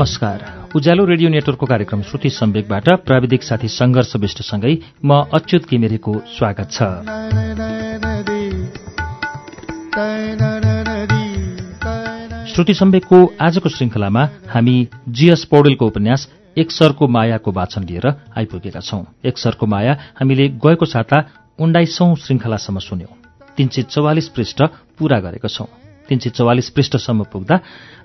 नमस्कार। उज्यालो रेडियो नेटवर्कको कार्यक्रम श्रुति सम्वेकबाट प्राविधिक साथी सङ्घर्ष विष्टसँगै म अच्युत किमिरेको स्वागत छ। श्रुति सम्वेकको आजको श्रृङ्खलामा हामी जीएस पौडेलको उपन्यास एक सरको मायाको वाचन लिएर आइपुगेका छौं। एक सरको माया हामीले गएको साता उन्नाइसौं श्रृङ्खलासम्म सुन्यौं। तीन सय चौवालिस पृष्ठ पूरा गरेका छौं। तीन सय चौवालिस पृष्ठसम्म पुग्दा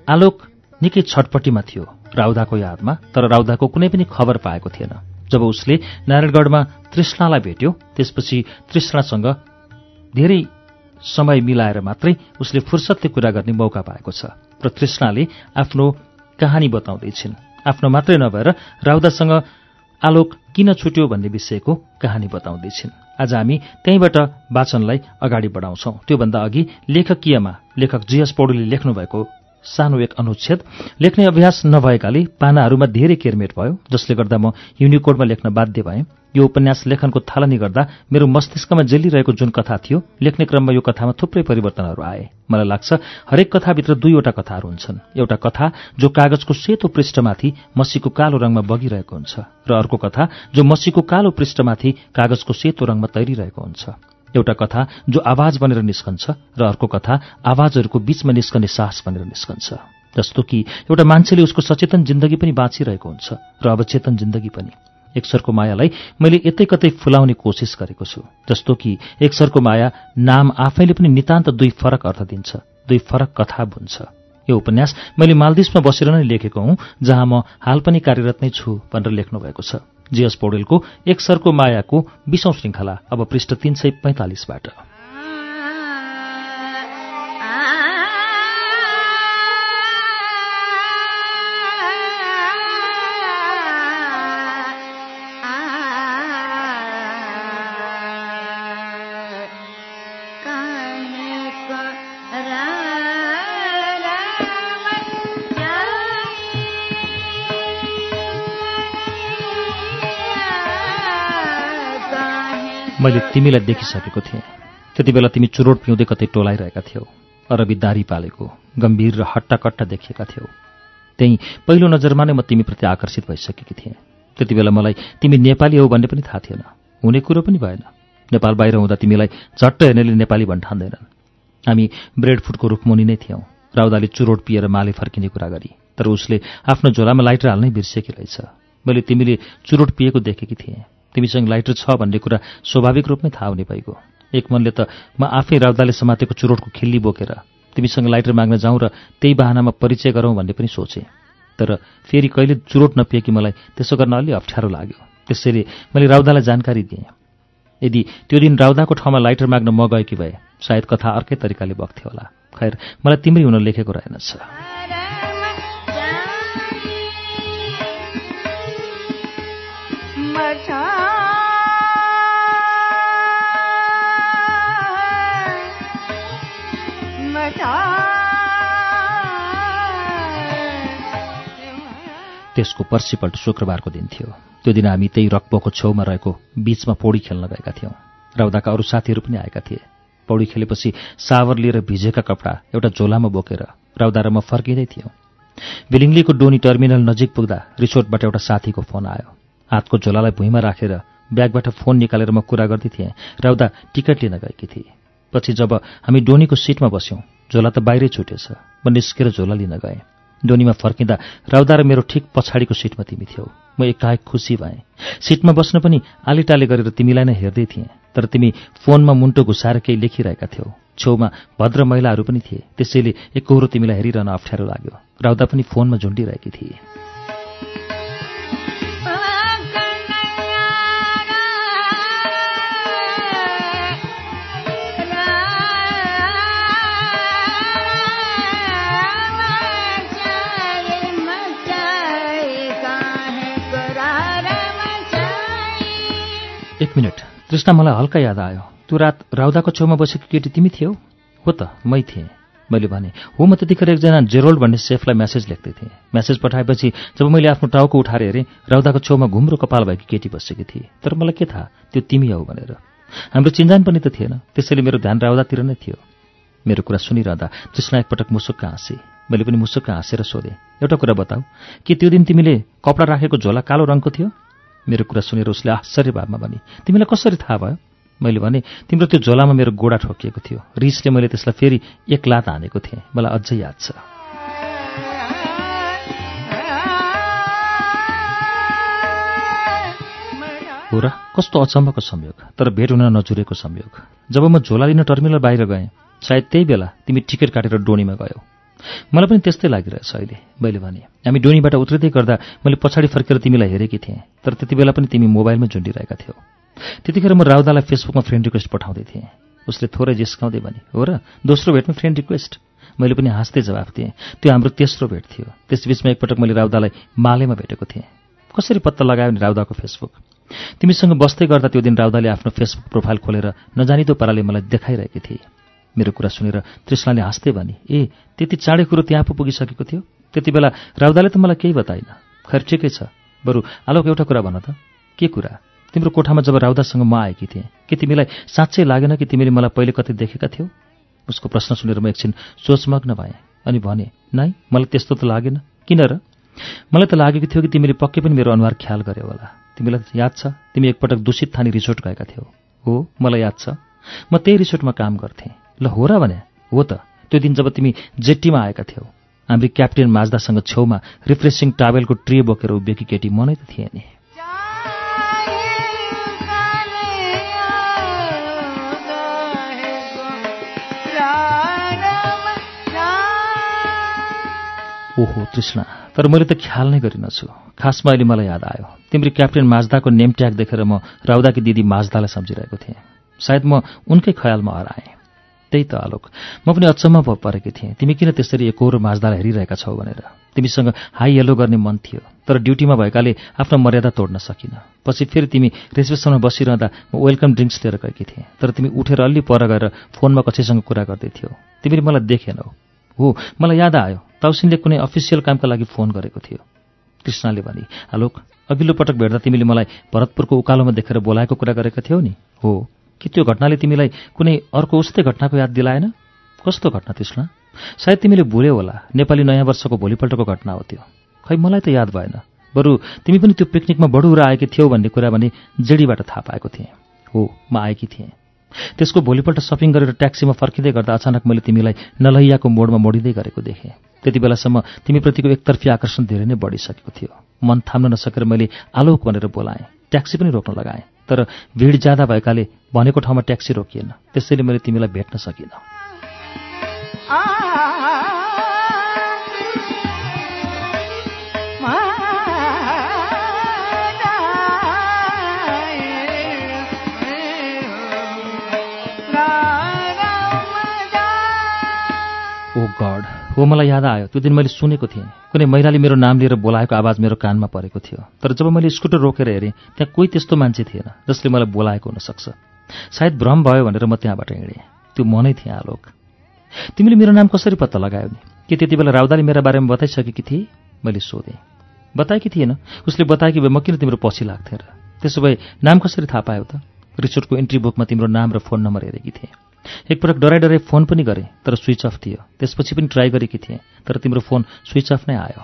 आलोक निकै छटपट्टिमा थियो राउदाको यादमा तर राउदाको कुनै पनि खबर पाएको थिएन। जब उसले नारायणगढमा तृष्णालाई भेट्यो त्यसपछि तृष्णासँग धेरै समय मिलाएर मात्रै उसले फुर्सदले कुरा गर्ने मौका पाएको छ र तृष्णाले आफ्नो कहानी बताउँदैछिन् आफ्नो मात्रै नभएर राउदासँग आलोक किन छुट्यो भन्ने विषयको कहानी बताउँदैछिन् आज हामी त्यहीँबाट वाचनलाई अगाडि बढाउँछौ। त्योभन्दा अघि लेखकीयमा लेखक जीएस पौडेलले लेख्नुभएको सानो एक अनुच्छेद लेख्ने अभ्यास नभएकाले पानाहरूमा धेरै केरमेट भयो जसले गर्दा म युनिकोडमा लेख्न बाध्य भएँ। यो उपन्यास लेखनको थालनी गर्दा मेरो मस्तिष्कमा जेलिरहेको जुन कथा थियो लेख्ने क्रममा यो कथामा थुप्रै परिवर्तनहरू आए। मलाई लाग्छ हरेक कथाभित्र दुईवटा कथाहरू हुन्छन्। एउटा कथा जो कागजको सेतो पृष्ठमाथि मसीको कालो रङमा बगिरहेको हुन्छ र अर्को कथा जो मसीको कालो पृष्ठमाथि कागजको सेतो रङमा तैरिरहेको हुन्छ। एउटा कथा जो आवाज बनेर निस्कन्छ र अर्को कथा आवाजहरूको बीचमा निस्कने साहस बनेर निस्कन्छ। जस्तो कि एउटा मान्छेले उसको सचेतन जिन्दगी पनि बाँचिरहेको हुन्छ र अवचेतन जिन्दगी पनि। एकसरको मायालाई मैले यतै कतै फुलाउने कोसिस गरेको छु जस्तो कि एकसरको माया नाम आफैले पनि नितान्त दुई फरक अर्थ दिन्छ दुई फरक कथा बुन्छ। यो उपन्यास मैले मालदिप्समा बसेर नै लेखेको हुँ जहाँ म हाल पनि कार्यरत नै छु भनेर लेख्नु भएको छ। जीएस पौडेलको एकसरको मायाको बिसौं श्रृङ्खला अब पृष्ठ तीन सय पैंतालिसबाट। मैले तिमीलाई देखिसकेको थिएँ। त्यति बेला तिमी चुरोट पिउँदै कतै टोलाइरहेका थियौ अरबी दारी पालेको गम्भीर र हट्टाकट्टा देखिएका थियौ। त्यही पहिलो नजरमा नै म तिमीप्रति आकर्षित भइसकेकी थिएँ। त्यति बेला मलाई तिमी नेपाली हौ भन्ने पनि थाहा थिएन। हुने कुरो पनि भएन। नेपाल बाहिर हुँदा तिमीलाई झट्ट हेर्नेले नेपाली भन्ठान्दैनन्। हामी ब्रेड फुडको रुखमुनि नै थियौँ। राउदाले चुरोट पिएर माले फर्किने कुरा गरी तर उसले आफ्नो झोलामा लाइटर हाल्नै बिर्सेकी रहेछ। मैले तिमीले चुरोट पिएको देखेकी थिएँ। तिमीसँग लाइटर छ भन्ने कुरा स्वाभाविक रूपमै थाहा हुने भइगयो। एक मनले त म आफै राउदाले समातेको चुरोटको खिल्ली बोकेर तिमीसँग लाइटर माग्न जाउँ र त्यही बाहनामा परिचय गरौँ भन्ने पनि सोचेँ। तर फेरि कहिले चुरोट नपिए कि मलाई त्यसो गर्न अलि अप्ठ्यारो लाग्यो। त्यसैले मैले राउदालाई जानकारी दिएँ। यदि त्यो दिन राउदाको ठाउँमा लाइटर माग्न म गएकी भए सायद कथा अर्कै तरिकाले बग्थ्यो होला। खैर मलाई तिम्रै हुन लेखेको रहेनछ। त्यसको पर्सिपल्ट शुक्रबारको दिन थियो। त्यो दिन हामी त्यही रक्बोको छेउमा रहेको बीचमा पौडी खेल्न गएका थियौँ राउदाका अरू साथीहरू पनि आएका थिए। पौडी खेलेपछि सावर लिएर भिजेका कपडा एउटा झोलामा बोकेर राउदा र म फर्किँदै थियौँ। बिलिङलीको डोनी टर्मिनल नजिक पुग्दा रिसोर्टबाट एउटा साथीको फोन आयो। हातको झोलालाई भुइँमा राखेर ब्यागबाट फोन निकालेर म कुरा गर्दै थिएँ। राउदा टिकट लिन गएकी थिए। पछि जब हामी डोनीको सिटमा बस्यौँ झोला त बाहिरै छुटेछ। म निस्केर झोला लिन गएँ। डोनीमा फर्किँदा राउदा र मेरो ठिक पछाडिको सिटमा तिमी थियौ। म एकाएक खुसी भएँ। सिटमा बस्न पनि आलिटाले गरेर तिमीलाई नै हेर्दै थिएँ तर तिमी फोनमा मुन्टो घुसाएर केही लेखिरहेका थियौ। छेउमा भद्र महिलाहरू पनि थिए त्यसैले एकहोरो तिमीलाई हेरिरहन अप्ठ्यारो लाग्यो। राउदा पनि फोनमा झुन्डिरहेकी थिए। एक मिनट। तृष्णा मलाई हल्का याद आयो त्यो रात राउदाको छेउमा बसेको केटी तिमी थियौ? हो त मै थिएँ मैले भने। हो म त्यतिखेर एकजना जेरोल्ड भन्ने सेफलाई म्यासेज लेख्दै थिएँ। म्यासेज पठाएपछि जब मैले आफ्नो टाउको उठाएर हेरेँ राउदाको छेउमा घुम्रो कपाल भएकी केटी बसेकी थिए। तर मलाई के थाहा त्यो तिमी हौ भनेर। हाम्रो चिन्जान पनि त थिएन त्यसैले मेरो ध्यान राउदातिर नै थियो। मेरो कुरा सुनिरहँदा तृष्णा एकपटक मुसुक्क हाँसे। मैले पनि मुसुक्क हाँसेर सोधेँ एउटा कुरा बताऊ कि त्यो दिन तिमीले कपडा राखेको झोला कालो रङको थियो? मेरो कुरा सुनेर उसले आश्चर्य भावमा भने तिमीलाई कसरी थाहा भयो? मैले भने तिम्रो त्यो झोलामा मेरो गोडा ठोकिएको थियो। रिसले मैले त्यसलाई फेरि एक लात हानेको थिएँ। मलाई अझै याद छ। हो र कस्तो अचम्मको संयोग तर भेट हुन नजुरेको संयोग। जब म झोला लिन टर्मिनल बाहिर गएँ सायद त्यही बेला तिमी टिकट काटेर डोनीमा गयौ। मलाई पनि त्यस्तै लागिरहेछ अहिले। मैले भने हामी डोनीबाट उत्रिँदै गर्दा मैले पछाडि फर्केर तिमीलाई हेरेकी थिएँ तर त्यति बेला पनि तिमी मोबाइलमै झुन्डिरहेका थियौ। त्यतिखेर म राउदालाई फेसबुकमा फ्रेन्ड रिक्वेस्ट पठाउँदै थिएँ। उसले थोरै जिस्काउँदै भने हो र दोस्रो भेटमा फ्रेन्ड रिक्वेस्ट मैले पनि हाँस्दै जवाफ दिएँ त्यो हाम्रो तेस्रो भेट थियो। त्यसबिचमा एकपटक मैले राउदालाई मालेमा भेटेको थिएँ। कसरी पत्ता लगायो भने राउदाको फेसबुक? तिमीसँग बस्दै गर्दा त्यो दिन राउदाले आफ्नो फेसबुक प्रोफाइल खोलेर नजानिदो पाराले मलाई देखाइरहेकी थिए। मेरो कुरा सुनेर तृष्णाले हाँस्दै भने ए त्यति चाँडै कुरो त्यहाँ पो पुगिसकेको थियो। त्यति बेला राउदाले त मलाई केही बताइन खैर ठिकै छ। बरु आलोक एउटा कुरा भन त। के कुरा? तिम्रो कोठामा जब राउदासँग म आएकी थिएँ के तिमीलाई साँच्चै लागेन कि तिमीले मलाई पहिले कतै देखेका थियौ? उसको प्रश्न सुनेर म एकछिन सोचमग्न भएँ अनि भने नाइ मलाई त्यस्तो त लागेन। किन र? मलाई त लागेको थियो कि तिमीले पक्कै पनि मेरो अनुहार ख्याल गर्यो होला। तिमीलाई याद छ तिमी एकपटक दूषित थानी रिसोर्ट गएका थियौ। हो मलाई याद छ। म त्यही रिसोर्टमा काम गर्थेँ। ल हो र भने हो त। त्यो दिन जब तिमी जेट्टीमा आएका थियौ हामी क्याप्टेन माझदासँग छेउमा रिफ्रेसिङ टावेलको ट्रे बोकेर उभिएकी केटी मनै त थिएँ नि। ओहो तृष्णा तर मैले त ख्याल नै गरिनछु खासमा अहिले मलाई याद आयो। तिम्रो क्याप्टेन माझदाको नेम ट्याग देखेर म राउदाकी दिदी माझदालाई सम्झिरहेको थिएँ। सायद म उनकै ख्यालमा हराएँ। त्यही त आलोक। म पनि अचम्म परेकी थिएँ। तिमी किन त्यसरी एकहोरो माझदालाई हेरिरहेका छौ भनेर? तिमीसँग हाई येलो गर्ने मन थियो तर ड्युटीमा भएकाले आफ्नो मर्यादा तोड्न सकिन। पछि फेरि तिमी रेस्टुरेन्टमा बसिरहँदा म वेलकम ड्रिङ्क्स लिएर गएकी थिएँ तर तिमी उठेर अलि पर गएर फोनमा कसैसँग कुरा गर्दै थियौ। तिमीले मलाई देखेनौ। हो मलाई याद आयो ताउसिनले कुनै अफिसियल कामका लागि फोन गरेको थियो। कृष्णले भने आलोक अघिल्लो पटक भेट्दा तिमीले मलाई भरतपुरको उकालोमा देखेर बोलाएको कुरा गरेका थियौ नि? हो। कि त्यो घटनाले तिमीलाई कुनै अर्को उस्तै घटनाको याद दिलाएन? कस्तो घटना तृष्णा सायद तिमीले भुल्यौ होला। नेपाली नयाँ वर्षको भोलिपल्टको घटना हो त्यो। खै मलाई त याद भएन। बरु तिमी पनि त्यो पिकनिकमा बडुरा आएकी थियौ भन्ने कुरा भने जेडीबाट थाहा पाएको थिएँ। हो म आएकी थिएँ। त्यसको भोलिपल्ट सपिङ गरेर ट्याक्सीमा फर्किँदै गर्दा अचानक मैले तिमीलाई नलैयाको मोडमा मोडिँदै गरेको देखेँ। त्यति बेलासम्म तिमीप्रतिको एकतर्फी आकर्षण धेरै नै बढिसकेको थियो। मन थाम्न नसकेर मैले आलोक भनेर बोलाएँ। ट्याक्सी पनि रोक्न लगाएँ। तर भिड ज्यादा भएकाले भनेको ठाउँमा ट्याक्सी रोकिएन। त्यसैले मैले तिमीलाई भेट्न सकिनँ। Oh God. हो मलाई याद आयो त्यो दिन मैले सुनेको थिएँ। कुनै महिलाले मेरो नाम लिएर बोलाएको आवाज मेरो कानमा परेको थियो। तर जब मैले स्कुटर रोकेर हेरेँ त्यहाँ कोही त्यस्तो मान्छे थिएन जसले मलाई बोलाएको हुनसक्छ। सायद भ्रम भयो भनेर म त्यहाँबाट हिँडेँ। त्यो मनै थिएँ आलोक। तिमीले मेरो नाम कसरी पत्ता लगायो नि? के त्यति बेला राउदाले मेरा बारेमा बताइसकेकी थिए? मैले सोधेँ। बताएकी थिएन? उसले बताएकी भए म किन तिम्रो पछि लाग्थेँ र? त्यसो भए नाम कसरी थाहा पायो त? रिसोर्टको इन्ट्री बुकमा तिम्रो नाम र फोन नम्बर हेरेकी थिएँ। एकपटक डराइ डराइ फोन पनि गरेँ तर स्विच अफ थियो। त्यसपछि पनि ट्राई गरेकी थिएँ तर तिम्रो फोन स्विच अफ नै आयो।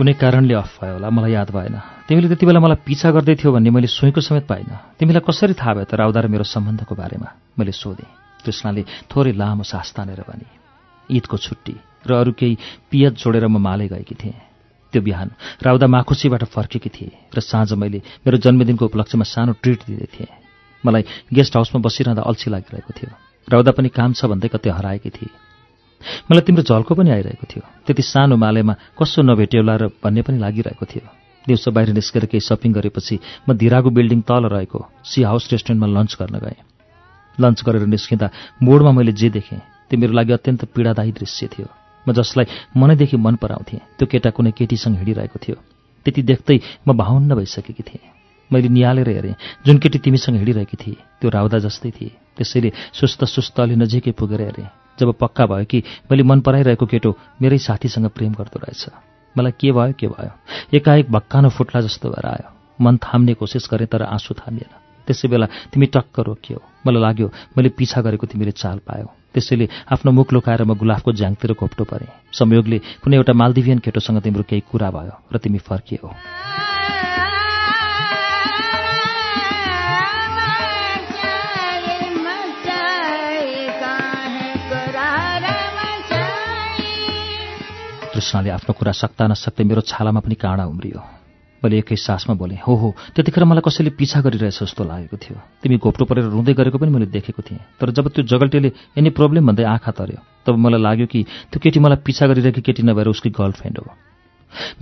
कुनै कारणले अफ भयो होला मलाई याद भएन। तिमीले त्यति बेला मलाई पिछा गर्दै थियो भन्ने मैले सोहेको समेत पाइनँ। तिमीलाई कसरी थाहा भयो त राउदा र मेरो सम्बन्धको बारेमा? मैले सोधेँ। कृष्णले थोरै लामो सास तानेर भने ईदको छुट्टी र अरू केही पियत जोडेर म माले गएकी थिएँ। त्यो बिहान राउदा माखुसीबाट फर्केकी थिए र साँझ मैले मेरो जन्मदिनको उपलक्ष्यमा सानो ट्रिट दिँदै थिएँ। मलाई गेस्ट हाउसमा बसिरहँदा अल्छी लागिरहेको थियो। राउदा पनि काम छ भन्दै कतै हराएकी थिए। मलाई तिम्रो झल्को पनि आइरहेको थियो। त्यति सानो मालेमा कसो नभेट्यौला र भन्ने पनि लागिरहेको थियो। दिउँसो बाहिर निस्केर केही सपिङ गरेपछि म धिराको बिल्डिङ तल रहेको सी हाउस रेस्टुरेन्टमा लन्च गर्न गएँ। लन्च गरेर निस्किँदा मोडमा मैले जे देखेँ त्यो मेरो लागि अत्यन्त पीडादायी दृश्य थियो। म जसलाई मनैदेखि मन पराउँथेँ त्यो केटा कुनै केटीसँग हिँडिरहेको थियो। त्यति देख्दै म भाउन्न भइसकेकी थिएँ। मैले निहालेर हेरेँ जुन केटी तिमीसँग हिँडिरहेकी थिए त्यो राउदा जस्तै थिए। त्यसैले सुस्त सुस्त अलि नजिकै पुगेर हेरेँ। जब पक्का भयो कि मैले मन पराइरहेको केटो मेरै साथीसँग प्रेम गर्दो रहेछ। मलाई के भयो के भयो? एकाएक भक्कानो फुट्ला जस्तो भएर आयो। मन थाम्ने कोसिस गरेँ तर आँसु थामिएन। त्यसै बेला तिमी टक्क रोकियो मलाई लाग्यो मैले पिछा गरेको तिमीले चाल पायो। त्यसैले आफ्नो मुख लुकाएर म गुलाफको ज्याङतिर घोप्टो परेँ। संयोगले कुनै एउटा मालदिभियन केटोसँग तिम्रो केही कुरा भयो र तिमी फर्कियो। कृष्णले आफ्नो कुरा सक्दा नसक्दै मेरो छालामा पनि काँडा उम्रियो। मैले एकै सासमा बोलेँ हो हो त्यतिखेर मलाई कसैले पिछा गरिरहेछ जस्तो लागेको थियो। तिमी घोप्टो परेर रुँदै गरेको पनि मैले देखेको थिएँ। तर जब त्यो जगल्टेले एनी प्रब्लम भन्दै आँखा तर्यो तब मलाई लाग्यो कि त्यो केटी मलाई पिछा गरिरहेकी केटी नभएर उसकी गर्लफ्रेन्ड हो।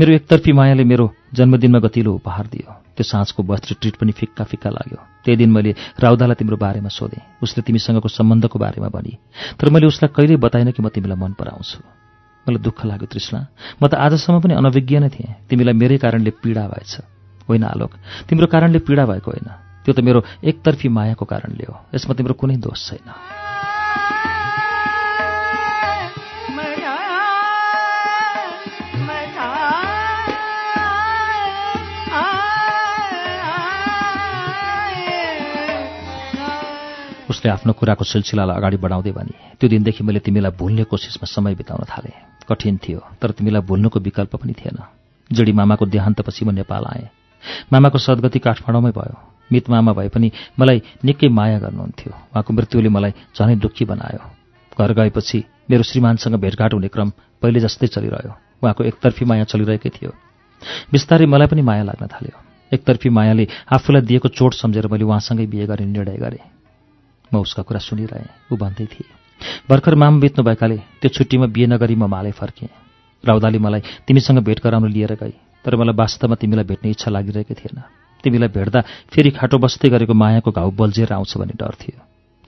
मेरो एकतर्फी मायाले मेरो जन्मदिनमा गतिलो उपहार दियो। त्यो साँझको बर्थडे ट्रिट पनि फिक्का फिक्का लाग्यो। त्यही दिन मैले राउदालाई तिम्रो बारेमा सोधेँ। उसले तिमीसँगको सम्बन्धको बारेमा भनी। तर मैले उसलाई कहिल्यै बताइनँ कि म तिमीलाई मन पराउँछु मलाई दुःख लाग्यो तृष्णा। म त आजसम्म पनि अनभिज्ञ नै थिएँ। तिमीलाई मेरै कारणले पीडा भएछ। होइन आलोक तिम्रो कारणले पीडा भएको होइन। त्यो त मेरो एकतर्फी मायाको कारणले हो। यसमा तिम्रो कुनै दोष छैन। उसले आफ्नो कुराको सिलसिलालाई अगाडि बढाउँदै भने त्यो दिनदेखि मैले तिमीलाई भुल्ने कोसिसमा समय बिताउन थालेँ। कठिन थियो तर तिमीलाई भुल्नुको विकल्प पनि थिएन। जडी मामाको देहान्तपछि म नेपाल आएँ। मामाको सद्गति काठमाडौँमै भयो। मित मामा भए पनि मलाई निकै माया गर्नुहुन्थ्यो। उहाँको मृत्युले मलाई झनै दुःखी बनायो। घर गएपछि मेरो श्रीमानसँग भेटघाट हुने क्रम पहिले जस्तै चलिरह्यो। उहाँको एकतर्फी माया चलिरहेकै थियो। बिस्तारै मलाई पनि माया लाग्न थाल्यो। एकतर्फी मायाले आफूलाई दिएको चोट सम्झेर मैले उहाँसँगै बिहे गर्ने निर्णय गरेँ। म उसका कुरा सुनिरहेँ। ऊ भन्दै थिएँ भर्खर माम बित्नु भएकाले त्यो छुट्टीमा बिहे नगरी म माले फर्केँ। राउदाले मलाई तिमीसँग भेट गराउन लिएर गई तर मलाई वास्तवमा तिमीलाई भेट्ने इच्छा लागिरहेको थिएन। तिमीलाई भेट्दा फेरि खाटो बस्दै गरेको मायाको घाउ बल्झिएर आउँछ भन्ने डर थियो।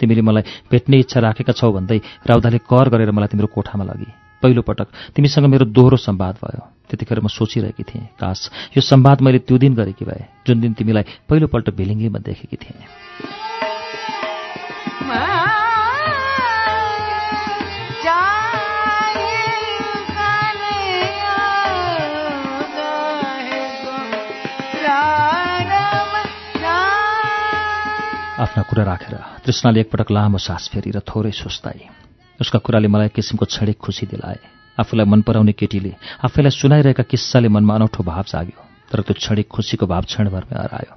तिमीले मलाई भेट्ने इच्छा राखेका छौ भन्दै राउदाले कर गरेर मलाई तिम्रो कोठामा लगी। पहिलोपटक तिमीसँग मेरो दोहोरो सम्वाद भयो। त्यतिखेर म सोचिरहेकी थिएँ काश यो सम्वाद मैले त्यो दिन गरेकी भए जुन दिन तिमीलाई पहिलोपल्ट भिलिङ्गीमा देखेकी थिएँ। आफ्ना कुरा राखेर तृष्णाले एकपटक लामो सास फेरि र थोरै सुस्ताए उसका कुराले मलाई किसिमको क्षणिक खुसी दिलाए। आफूलाई मन पराउने केटीले आफैलाई सुनाइरहेका किस्साले मनमा अनौठो भाव जाग्यो तर त्यो क्षणिक खुसीको भाव क्षणभरमै हरायो।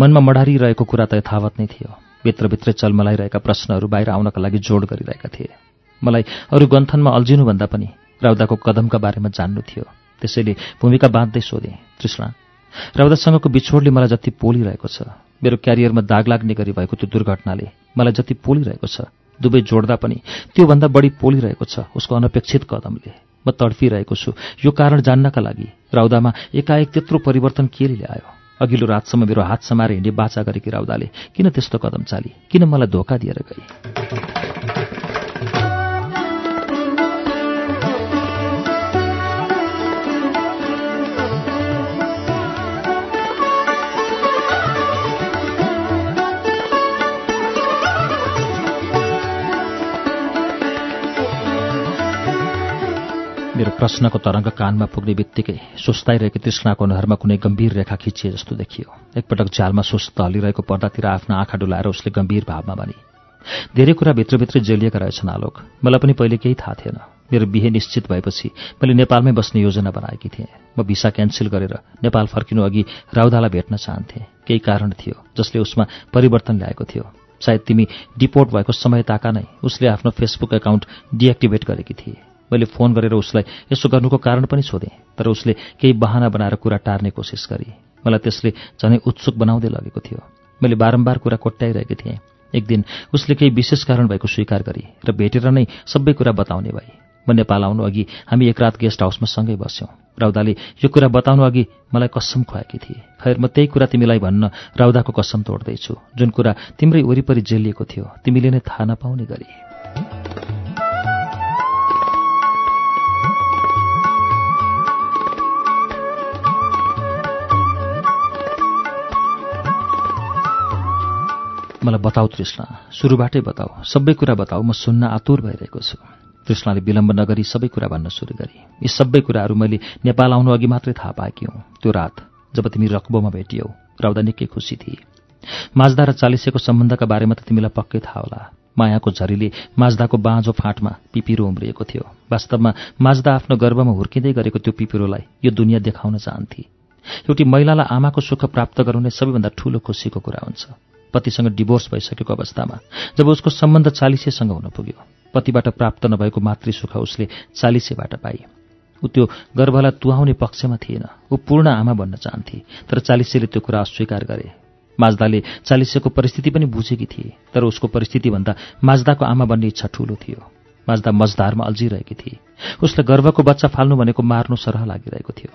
मनमा मडारिरहेको कुरा त यथावत नै थियो। भित्रभित्रै चलमलाइरहेका प्रश्नहरू बाहिर आउनका लागि जोड गरिरहेका थिए। मलाई अरू गन्थनमा अल्झिनुभन्दा पनि राउदाको कदमका बारेमा जान्नु थियो। त्यसैले भूमिका बाँध्दै सोधेँ तृष्णा राउदासँगको बिछोडले मलाई जति पोलिरहेको छ मेरो क्यारियरमा दाग लाग्ने गरी भएको त्यो दुर्घटनाले मलाई जति पोलिरहेको छ दुवै जोड्दा पनि त्योभन्दा बढी पोलिरहेको छ उसको अनपेक्षित कदमले। म तडफिरहेको छु यो कारण जान्नका लागि राउदामा एकाएक त्यत्रो परिवर्तन केले ल्यायो अघिल्लो रातसम्म मेरो हात समाएर हिँडे बाचा गरेकी राउदाले किन त्यस्तो कदम चाली? किन मलाई धोका दिएर गई? मेरो प्रश्नको तरङ्ग कानमा पुग्ने बित्तिकै सुस्ताइरहेको तृष्णाको अनुहारमा कुनै गम्भीर रेखा खिचिए जस्तो देखियो। एकपटक झालमा सुस्त हलिरहेको पर्दातिर आफ्नो आँखा डुलाएर उसले गम्भीर भावमा भने धेरै कुरा भित्रभित्रै जेलिएका रहेछन् आलोक। मलाई पनि पहिले केही थाहा थिएन। मेरो बिहे निश्चित भएपछि मैले नेपालमै बस्ने योजना बनाएकी थिएँ। म भिसा क्यान्सल गरेर नेपाल फर्किनु अघि राउदालाई भेट्न चाहन्थेँ। केही कारण थियो जसले उसमा परिवर्तन ल्याएको थियो। सायद तिमी डिपोर्ट भएको समय ताका नै उसले आफ्नो फेसबुक एकाउन्ट डिएक्टिभेट गरेकी थिए। मैले फोन गरेर उसलाई यसो गर्नुको कारण पनि सोधेँ तर उसले केही बहाना बनाएर कुरा टार्ने कोसिस गरे। मलाई त्यसले झनै उत्सुक बनाउँदै लगेको थियो। मैले बारम्बार कुरा कोट्याइरहेकी थिएँ। एक दिन उसले केही विशेष कारण भएको स्वीकार गरी र भेटेर नै सबै कुरा बताउने भए म नेपाल आउनु अघि हामी एक रात गेस्ट हाउसमा सँगै बस्यौँ। राउदाले यो कुरा बताउनु अघि मलाई कसम खुवाएकी थिए। खैर म त्यही कुरा तिमीलाई भन्न राउदाको कसम तोड्दैछु। जुन कुरा तिम्रै वरिपरि जेलिएको थियो तिमीले नै थाहा नपाउने गरी। मलाई बताऊ तृष्णा। सुरुबाटै बताऊ। सबै कुरा बताऊ। म सुन्न आतुर भइरहेको छु। तृष्णाले विलम्ब नगरी सबै कुरा भन्न सुरु गरी। यी सबै कुराहरू मैले नेपाल आउनु अघि मात्रै थाहा पाएकी हुँ। त्यो रात जब तिमी रक्बोमा भेटियौ राउदा निकै खुसी थिए। माझ्दा र चालिसेको सम्बन्धका बारेमा त तिमीलाई पक्कै थाहा होला। मायाको झरीले माझ्दाको बाँझो फाँटमा पिपिरो उम्रिएको थियो। वास्तवमा माझ्दा आफ्नो गर्भमा हुर्किँदै गरेको त्यो पिपिरोलाई यो दुनियाँ देखाउन चाहन्थे। एउटी महिलालाई आमाको सुख प्राप्त गराउने सबैभन्दा ठूलो खुसीको कुरा हुन्छ। पतिसँग डिभोर्स भइसकेको अवस्थामा जब उसको सम्बन्ध चालिसेसँग हुन पुग्यो पतिबाट प्राप्त नभएको मातृ सुख उसले चालिसेबाट पाए। ऊ त्यो गर्भलाई तुहाउने पक्षमा थिएन। ऊ पूर्ण आमा बन्न चाहन्थे तर चालिसेले त्यो कुरा अस्वीकार गरे। माझदाले चालिसेको परिस्थिति पनि बुझेकी थिए तर उसको परिस्थितिभन्दा माझदाको आमा बन्ने इच्छा ठूलो थियो। माझदा मजदारमा अल्झिरहेकी थिए। उसले गर्भको बच्चा फाल्नु भनेको मार्नु सरह लागिरहेको थियो।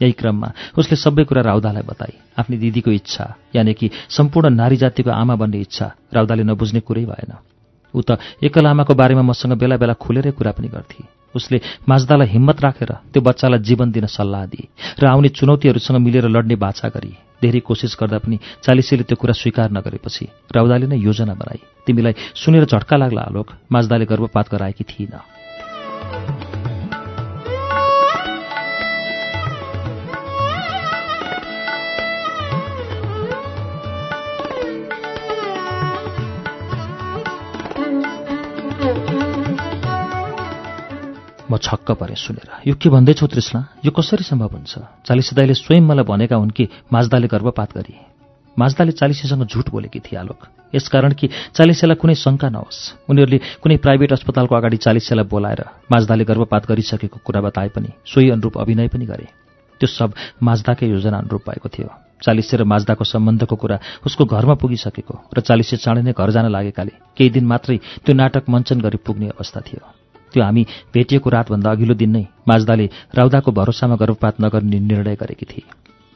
यही क्रममा उसले सबै कुरा राउदालाई बताए आफ्नी दिदीको इच्छा यानि कि सम्पूर्ण नारी जातिको आमा बन्ने इच्छा राउदाले नबुझ्ने कुरै भएन। ऊ त एकल आमाको बारेमा मसँग बेला बेला खुलेरै कुरा पनि गर्थे। उसले माझदालाई हिम्मत राखेर त्यो बच्चालाई जीवन दिन सल्लाह दिए र आउने चुनौतीहरूसँग मिलेर लड्ने बाछा गरी धेरै कोसिस गर्दा पनि चालिसेले त्यो कुरा स्वीकार नगरेपछि राउदाले नै योजना बनाई। तिमीलाई सुनेर झट्का लाग्ला आलोक माझदाले गर्भपात गराएकी थिइन। म छक्क परेँ सुनेर। यो के भन्दैछौ तृष्णा? यो कसरी सम्भव हुन्छ? चालिसे दाईले स्वयं मलाई भनेका हुन् कि माझदाले गर्भपात गरी। माझदाले चालिसेसँग झुट बोलेकी थिए आलोक। यसकारण कि चालिसेलाई कुनै शङ्का नहोस्। उनीहरूले कुनै प्राइभेट अस्पतालको अगाडि चालिसेलाई बोलाएर माझदाले गर्भपात गरिसकेको कुरा बताए पनि सोही अनुरूप अभिनय पनि गरे। त्यो सब माझदाकै योजना अनुरूप भएको थियो। चालिसे र माझदाको सम्बन्धको कुरा उसको घरमा पुगिसकेको र चालिसे चाँडै नै घर जान लागेकाले केही दिन मात्रै त्यो नाटक मञ्चन गरी पुग्ने अवस्था थियो। त्यो हामी भेटिएको रातभन्दा अघिल्लो दिन नै माझदाले राउदाको भरोसामा गर्भपात नगर्ने निर्णय गरेकी थिए।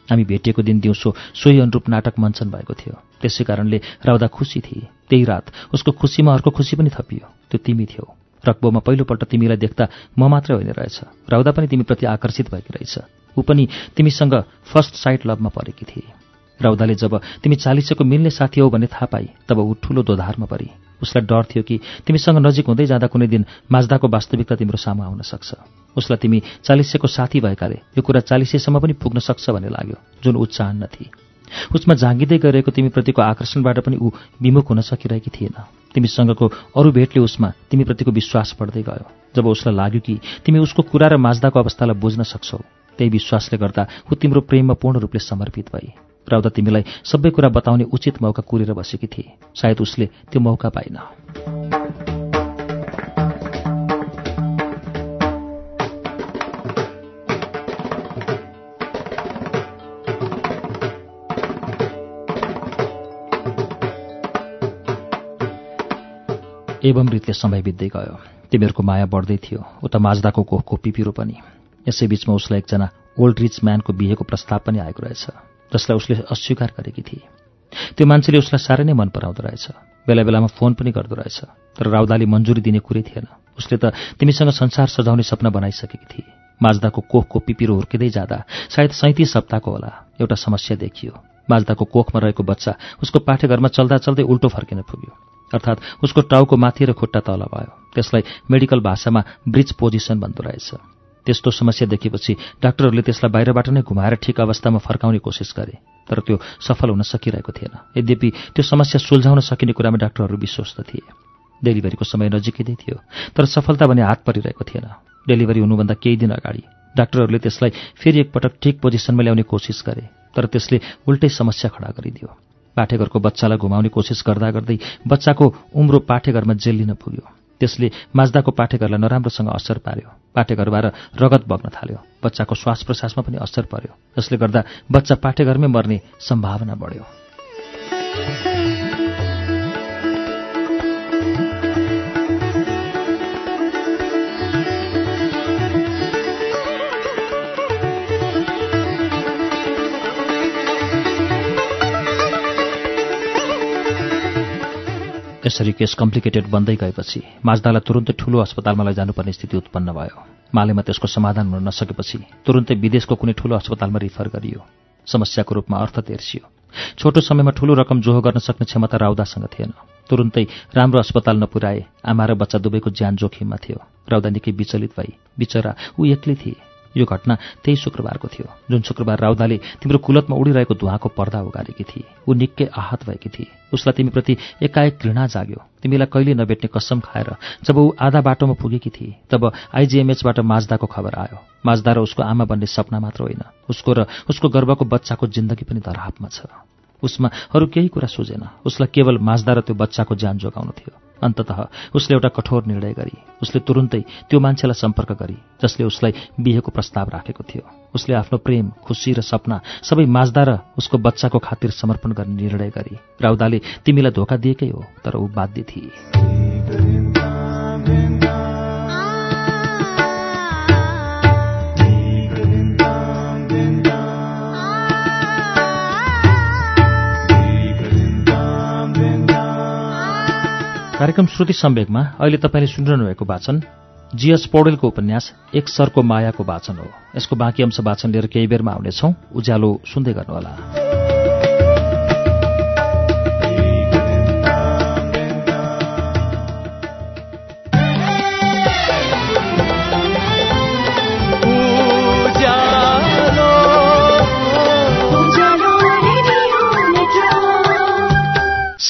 हामी भेटिएको दिन दिउँसो सोही अनुरूप नाटक मञ्चन भएको थियो। त्यसै कारणले राउदा खुसी थिए। त्यही रात उसको खुसीमा अर्को खुसी पनि थपियो। त्यो तिमी थियौ। रक्बोमा पहिलोपल्ट तिमीलाई देख्दा म मात्रै होइन रहेछ। राउदा पनि तिमीप्रति आकर्षित भएकी रहेछ। ऊ पनि तिमीसँग फर्स्ट साइट लभमा परेकी थिए। राउदाले जब तिमी चालिसेको मिल्ने साथी हौ भन्ने थाहा पाई तब ऊ ठूलो दोधारमा परी। उसलाई डर थियो कि तिमीसँग नजिक हुँदै जाँदा कुनै दिन माझदाको वास्तविकता तिम्रो सामु आउन सक्छ। उसलाई तिमी चालिसेको साथी भएकाले यो कुरा चालिसेसम्म पनि पुग्न सक्छ भन्ने लाग्यो जुन ऊ चाहन्न थिए। उसमा झाँगिँदै गइरहेको तिमीप्रतिको आकर्षणबाट पनि ऊ विमुख हुन सकिरहेकी थिएन। तिमीसँगको अरू भेटले उसमा तिमीप्रतिको विश्वास बढ्दै गयो। जब उसलाई लाग्यो कि तिमी उसको कुरा र माझदाको अवस्थालाई बुझ्न सक्छौ त्यही विश्वासले गर्दा ऊ तिम्रो प्रेममा पूर्ण रूपले समर्पित भए राउदा तिमीलाई सबै कुरा बताउने उचित मौका कुरेर बसेकी थिए। सायद उसले त्यो मौका पाइन एवं रीतले समय बित्दै गयो। तिमीहरूको माया बढ्दै थियो। उता माझदाको कोखको पिपिरो पनि। यसै बीचमा उसलाई एकजना ओल्ड रिच म्यानको बिहेको प्रस्ताव पनि आएको रहेछ। जसलाई उसले अस्वीकार गरेकी थिए। त्यो मान्छेले उसलाई साह्रै नै मन पराउँदो रहेछ। बेला बेलामा फोन पनि गर्दो रहेछ तर राउदाले मन्जुरी दिने कुरै थिएन। उसले त तिमीसँग संसार सजाउने सपना बनाइसकेकी थिए। माझदाको कोखको पिपिरो हुर्किँदै जाँदा सायद सैतिस सप्ताहको होला एउटा समस्या देखियो। माझदाको कोखमा रहेको बच्चा उसको पाठेघरमा चल्दा चल्दै उल्टो फर्किन पुग्यो। अर्थात् उसको टाउको माथि र खुट्टा तल भयो। त्यसलाई मेडिकल भाषामा ब्रिज पोजिसन भन्दो रहेछ। त्यस्तो समस्या देखेपछि डाक्टरहरूले त्यसलाई बाहिरबाट नै घुमाएर ठिक अवस्थामा फर्काउने कोसिस गरे तर त्यो सफल हुन सकिरहेको थिएन। यद्यपि त्यो समस्या सुल्झाउन सकिने कुरामा डाक्टरहरू विश्वस्त थिए। डेलिभरीको समय नजिकै थियो तर सफलता भने हात परिरहेको थिएन। डेलिभरी हुनुभन्दा केही दिन अगाडि डाक्टरहरूले त्यसलाई फेरि एकपटक ठिक पोजिसनमा ल्याउने कोसिस गरे तर त्यसले उल्टै समस्या खडा गरिदियो। पाठेघरको बच्चालाई घुमाउने कोसिस गर्दा गर्दै बच्चाको उम्रो पाठेघरमा जेल्लिन पुग्यो। त्यसले माझ्दाको पाठेघरलाई नराम्रोसँग असर पार्यो। पाठेघरबाट रगत बग्न थाल्यो। बच्चाको श्वास प्रश्वासमा पनि असर पर्यो। जसले गर्दा बच्चा पाठेघरमै मर्ने सम्भावना बढ्यो। यसरी केस कम्प्लिकेटेड बन्दै गएपछि माझदालाई तुरुन्तै ठूलो अस्पतालमा लैजानुपर्ने स्थिति उत्पन्न भयो। मालेमा त्यसको समाधान हुन नसकेपछि तुरुन्तै विदेशको कुनै ठूलो अस्पतालमा रिफर गरियो। समस्याको रूपमा अर्थ तेर्सियो। छोटो समयमा ठूलो रकम जोहो गर्न सक्ने क्षमता राउदासँग थिएन। तुरुन्तै राम्रो अस्पताल नपुर्याए आमा र बच्चा दुवैको ज्यान जोखिममा थियो। राउदा निकै विचलित भई बिचरा ऊ एक्लै थिए। यो घटना त्यही शुक्रबारको थियो। जुन शुक्रबार राउदाले तिम्रो कुलतमा उडिरहेको धुवाको पर्दा उगारेकी थिए। ऊ निकै आहत भएकी थिए। उसलाई तिमीप्रति एकाएक घृणा जाग्यो। तिमीलाई कहिले नभेट्ने कसम खाएर जब ऊ आधा बाटोमा पुगेकी थिए तब आइजिएमएचबाट माझदाको खबर आयो। माझदा र उसको आमा बन्ने सपना मात्र होइन। उसको र उसको गर्वको बच्चाको जिन्दगी पनि धरापमा छ। उसमा अरू केही कुरा सोझेन। उसलाई केवल माझदा र त्यो बच्चाको ज्यान जोगाउनु थियो। अन्तत उसले एउटा कठोर निर्णय गरी उसले तुरुन्तै त्यो मान्छेलाई सम्पर्क गरी जसले उसलाई बिहेको प्रस्ताव राखेको थियो। उसले आफ्नो प्रेम खुसी र सपना सबै माझदा र उसको बच्चाको खातिर समर्पण गर्ने निर्णय गरी राउदाले तिमीलाई धोका दिएकै हो तर ऊ बाध्य थिए। कार्यक्रम श्रुति सम्वेकमा अहिले तपाईँले सुनिरहनु भएको वाचन जीएस पौडेलको उपन्यास एक सरको मायाको वाचन हो। यसको बाँकी अंश वाचन लिएर केही बेरमा आउनेछौ। उज्यालो सुन्दै गर्नुहोला।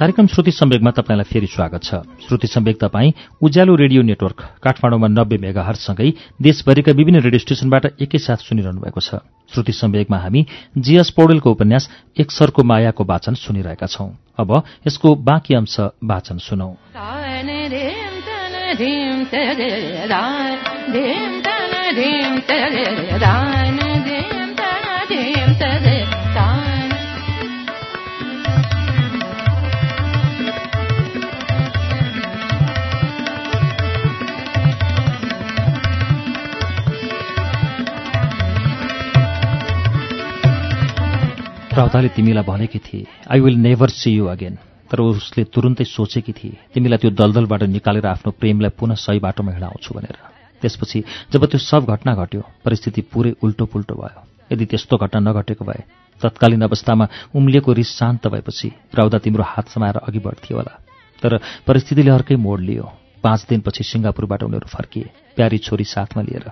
कार्यक्रम श्रुति सम्वेकमा तपाईँलाई फेरि स्वागत छ। श्रुति सम्वेक तपाईँ उज्यालो रेडियो नेटवर्क काठमाडौँमा नब्बे मेगा हर्ससँगै देशभरिका विभिन्न रेडियो स्टेशनबाट एकैसाथ सुनिरहनु भएको छ। श्रुति सम्वेकमा हामी जीएस पौडेलको उपन्यास एक सरको मायाको वाचन सुनिरहेका छौं। अब यसको बाँकी अंश वाचन सुनौ। राउताले तिमीलाई भनेकी थिए I will never see you again तर उसले तुरुन्तै सोचेकी थिए तिमीलाई त्यो दलदलबाट निकालेर आफ्नो प्रेमलाई पुनः सही बाटोमा हिँडाउँछु भनेर। त्यसपछि जब त्यो सब घटना घट्यो परिस्थिति पुरै उल्टो पुल्टो भयो। यदि त्यस्तो घटना नघटेको भए तत्कालीन अवस्थामा उम्लिएको रिस शान्त भएपछि राउदा तिम्रो हात समाएर अघि बढ्थ्यो होला। तर परिस्थितिले अर्कै मोड लियो। पाँच दिनपछि सिङ्गापुरबाट उनीहरू फर्किए प्यारी छोरी साथमा लिएर।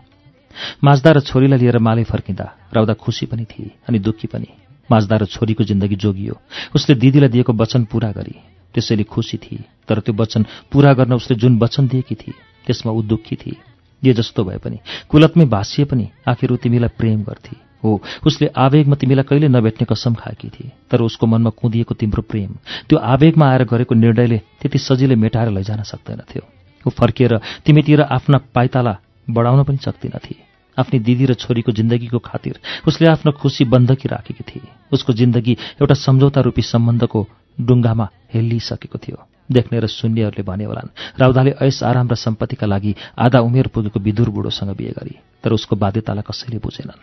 माझदा र छोरीलाई लिएर मालै फर्किँदा राउदा खुसी पनि थिए अनि दुःखी पनि। माझदा र छोरीको जिन्दगी जोगियो। उसले दिदीलाई दिएको वचन पूरा गरी। त्यसैले खुसी थिए तर त्यो वचन पूरा गर्न उसले जुन वचन दिएकी थिए त्यसमा ऊ दुःखी थिए जे जस्तो भए पनि कुलतमै भाँसिए पनि आखिर ऊ तिमीलाई प्रेम गर्थे। हो उसले आवेगमा तिमीलाई कहिले नभेट्ने कसम खाएकी थिए तर उसको मनमा कुदिएको तिम्रो प्रेम त्यो आवेगमा आएर गरेको निर्णयले त्यति सजिलै मेटाएर लैजान सक्दैनथ्यो ऊ फर्किएर तिमीतिर आफ्ना पाइताला बढाउन पनि सक्दिनथे आफ्नी दिदी र छोरीको जिन्दगीको खातिर। उसले आफ्नो खुसी बन्धकी राखेकी थिए। उसको जिन्दगी एउटा सम्झौता रूपी सम्बन्धको डुङ्गामा हेलिसकेको थियो। देख्ने र सुन्नेहरूले भने होलान् राउदाले ऐस आराम र सम्पत्तिका लागि आधा उमेर पुगेको विदुर बुढोसँग बिहे गरी तर उसको बाध्यतालाई कसैले बुझेनन्।